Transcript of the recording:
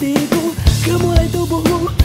hatiku. Kemulai tubuhmu.